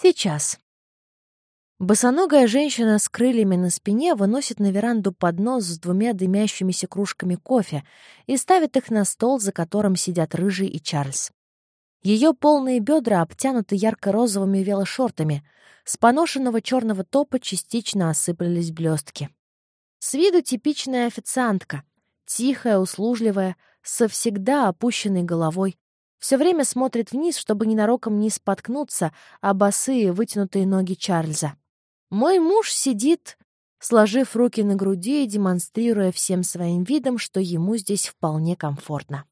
Сейчас. Босоногая женщина с крыльями на спине выносит на веранду поднос с двумя дымящимися кружками кофе и ставит их на стол, за которым сидят Рыжий и Чарльз. Ее полные бедра обтянуты ярко-розовыми велошортами, с поношенного черного топа частично осыпались блестки. С виду типичная официантка, тихая, услужливая, со всегда опущенной головой, все время смотрит вниз, чтобы ненароком не споткнуться о босые вытянутые ноги Чарльза. Мой муж сидит, сложив руки на груди и демонстрируя всем своим видом, что ему здесь вполне комфортно.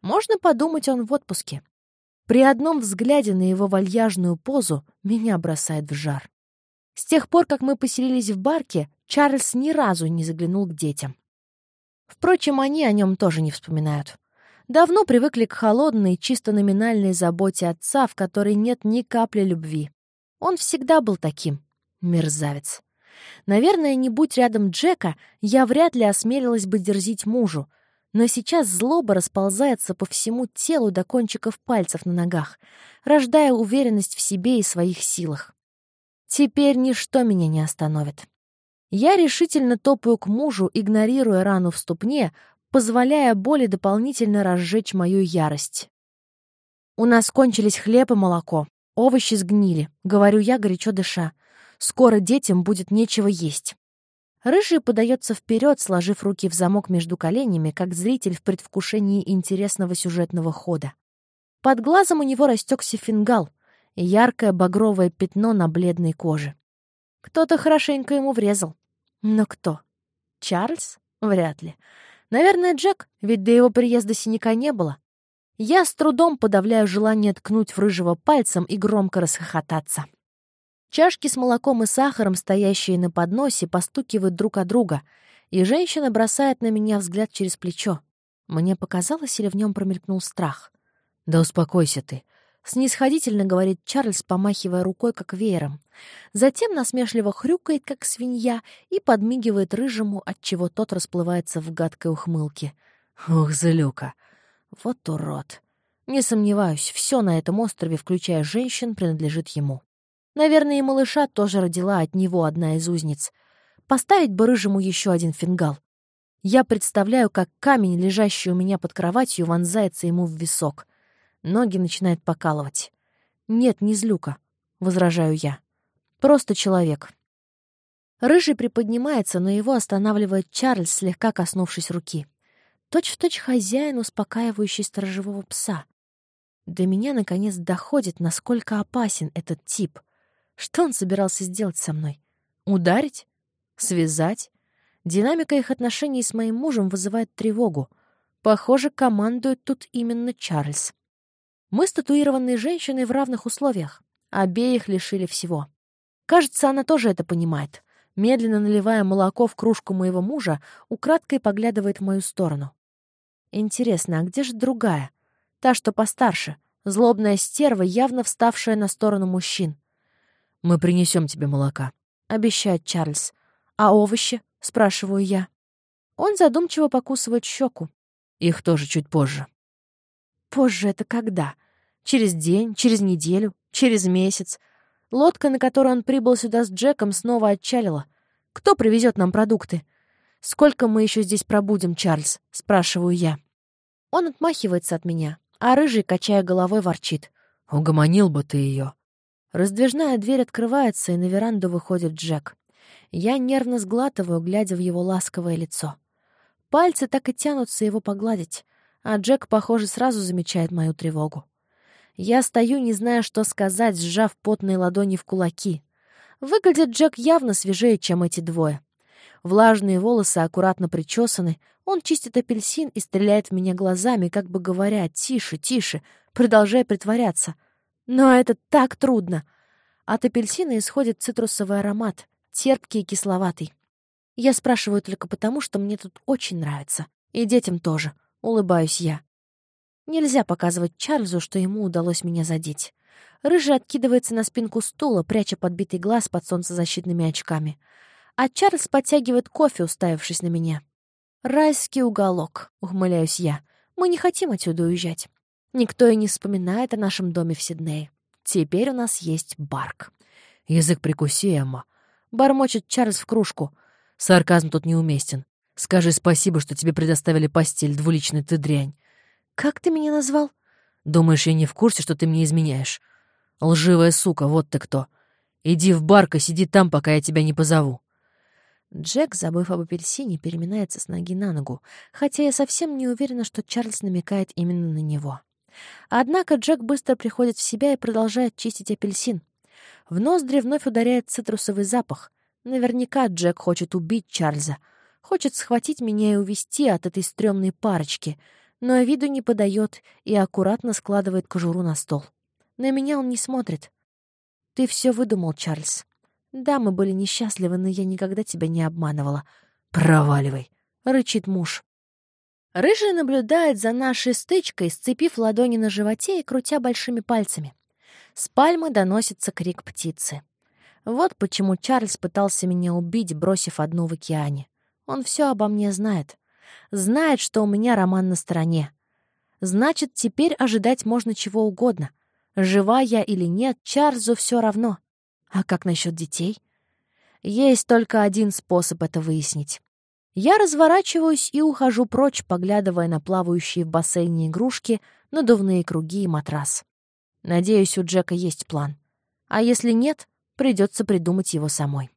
Можно подумать, он в отпуске. При одном взгляде на его вальяжную позу меня бросает в жар. С тех пор, как мы поселились в барке, Чарльз ни разу не заглянул к детям. Впрочем, они о нем тоже не вспоминают. Давно привыкли к холодной, чисто номинальной заботе отца, в которой нет ни капли любви. Он всегда был таким, Мерзавец. Наверное, не будь рядом Джека, я вряд ли осмелилась бы дерзить мужу. Но сейчас злоба расползается по всему телу до кончиков пальцев на ногах, рождая уверенность в себе и своих силах. Теперь ничто меня не остановит. Я решительно топаю к мужу, игнорируя рану в ступне, позволяя боли дополнительно разжечь мою ярость. У нас кончились хлеб и молоко. Овощи сгнили, говорю я, горячо дыша. Скоро детям будет нечего есть. Рыжий подается вперед, сложив руки в замок между коленями, как зритель в предвкушении интересного сюжетного хода. Под глазом у него растекся фингал яркое багровое пятно на бледной коже. Кто-то хорошенько ему врезал. Но кто? Чарльз? Вряд ли. Наверное, Джек, ведь до его приезда синяка не было. Я с трудом подавляю желание ткнуть в рыжего пальцем и громко расхохотаться. Чашки с молоком и сахаром, стоящие на подносе, постукивают друг от друга, и женщина бросает на меня взгляд через плечо. Мне показалось, или в нем промелькнул страх. «Да успокойся ты», — снисходительно говорит Чарльз, помахивая рукой, как веером. Затем насмешливо хрюкает, как свинья, и подмигивает рыжему, отчего тот расплывается в гадкой ухмылке. «Ух, злюка! Вот урод!» Не сомневаюсь, все на этом острове, включая женщин, принадлежит ему. Наверное, и малыша тоже родила от него одна из узниц. Поставить бы рыжему еще один фингал. Я представляю, как камень, лежащий у меня под кроватью, вонзается ему в висок. Ноги начинают покалывать. «Нет, не злюка», — возражаю я. «Просто человек». Рыжий приподнимается, но его останавливает Чарльз, слегка коснувшись руки. Точь-в-точь точь хозяин, успокаивающий сторожевого пса. До меня, наконец, доходит, насколько опасен этот тип — что он собирался сделать со мной? Ударить? Связать? Динамика их отношений с моим мужем вызывает тревогу. Похоже, командует тут именно Чарльз. Мы с татуированной женщиной в равных условиях. Обеих лишили всего. Кажется, она тоже это понимает. Медленно наливая молоко в кружку моего мужа, украдкой поглядывает в мою сторону. Интересно, а где же другая? Та, что постарше. Злобная стерва, явно вставшая на сторону мужчин. «Мы принесем тебе молока», — обещает Чарльз. «А овощи?» — спрашиваю я. Он задумчиво покусывает щеку. Их тоже чуть позже. Позже это когда? Через день, через неделю, через месяц. Лодка, на которой он прибыл сюда с Джеком, снова отчалила. Кто привезет нам продукты? Сколько мы еще здесь пробудем, Чарльз? Спрашиваю я. Он отмахивается от меня, а рыжий, качая головой, ворчит. Угомонил бы ты ее. Раздвижная дверь открывается, и на веранду выходит Джек. Я нервно сглатываю, глядя в его ласковое лицо. Пальцы так и тянутся его погладить, а Джек, похоже, сразу замечает мою тревогу. Я стою, не зная, что сказать, сжав потные ладони в кулаки. Выглядит Джек явно свежее, чем эти двое. Влажные волосы аккуратно причесаны, он чистит апельсин и стреляет в меня глазами, как бы говоря «тише, тише», продолжая притворяться — но это так трудно. От апельсина исходит цитрусовый аромат, терпкий и кисловатый. Я спрашиваю только потому, что мне тут очень нравится. И детям тоже. Улыбаюсь я. Нельзя показывать Чарльзу, что ему удалось меня задеть. Рыжий откидывается на спинку стула, пряча подбитый глаз под солнцезащитными очками. А Чарльз подтягивает кофе, уставившись на меня. «Райский уголок», — ухмыляюсь я. «Мы не хотим отсюда уезжать. Никто и не вспоминает о нашем доме в Сиднее. Теперь у нас есть Барк. Язык прикуси, Эмма. Бормочет Чарльз в кружку. Сарказм тут неуместен. Скажи спасибо, что тебе предоставили постель, двуличный ты дрянь. Как ты меня назвал? Думаешь, я не в курсе, что ты мне изменяешь? Лживая сука, вот ты кто. Иди в барк и сиди там, пока я тебя не позову. Джек, забыв об апельсине, переминается с ноги на ногу, хотя я совсем не уверена, что Чарльз намекает именно на него. Однако Джек быстро приходит в себя и продолжает чистить апельсин. В ноздри вновь ударяет цитрусовый запах. Наверняка Джек хочет убить Чарльза. Хочет схватить меня и увести от этой стрёмной парочки, но виду не подает и аккуратно складывает кожуру на стол. На меня он не смотрит. «Ты все выдумал, Чарльз. Да, мы были несчастливы, но я никогда тебя не обманывала. Проваливай!» — рычит муж. Рыжий наблюдает за нашей стычкой, сцепив ладони на животе и крутя большими пальцами. С пальмы доносится крик птицы. Вот почему Чарльз пытался меня убить, бросив одну в океане. Он все обо мне знает. Знает, что у меня роман на стороне. Значит, теперь ожидать можно чего угодно. Жива я или нет, Чарльзу все равно. А как насчет детей? Есть только один способ это выяснить. Я разворачиваюсь и ухожу прочь, поглядывая на плавающие в бассейне игрушки, надувные круги и матрас. Надеюсь, у Джека есть план. А если нет, придется придумать его самой.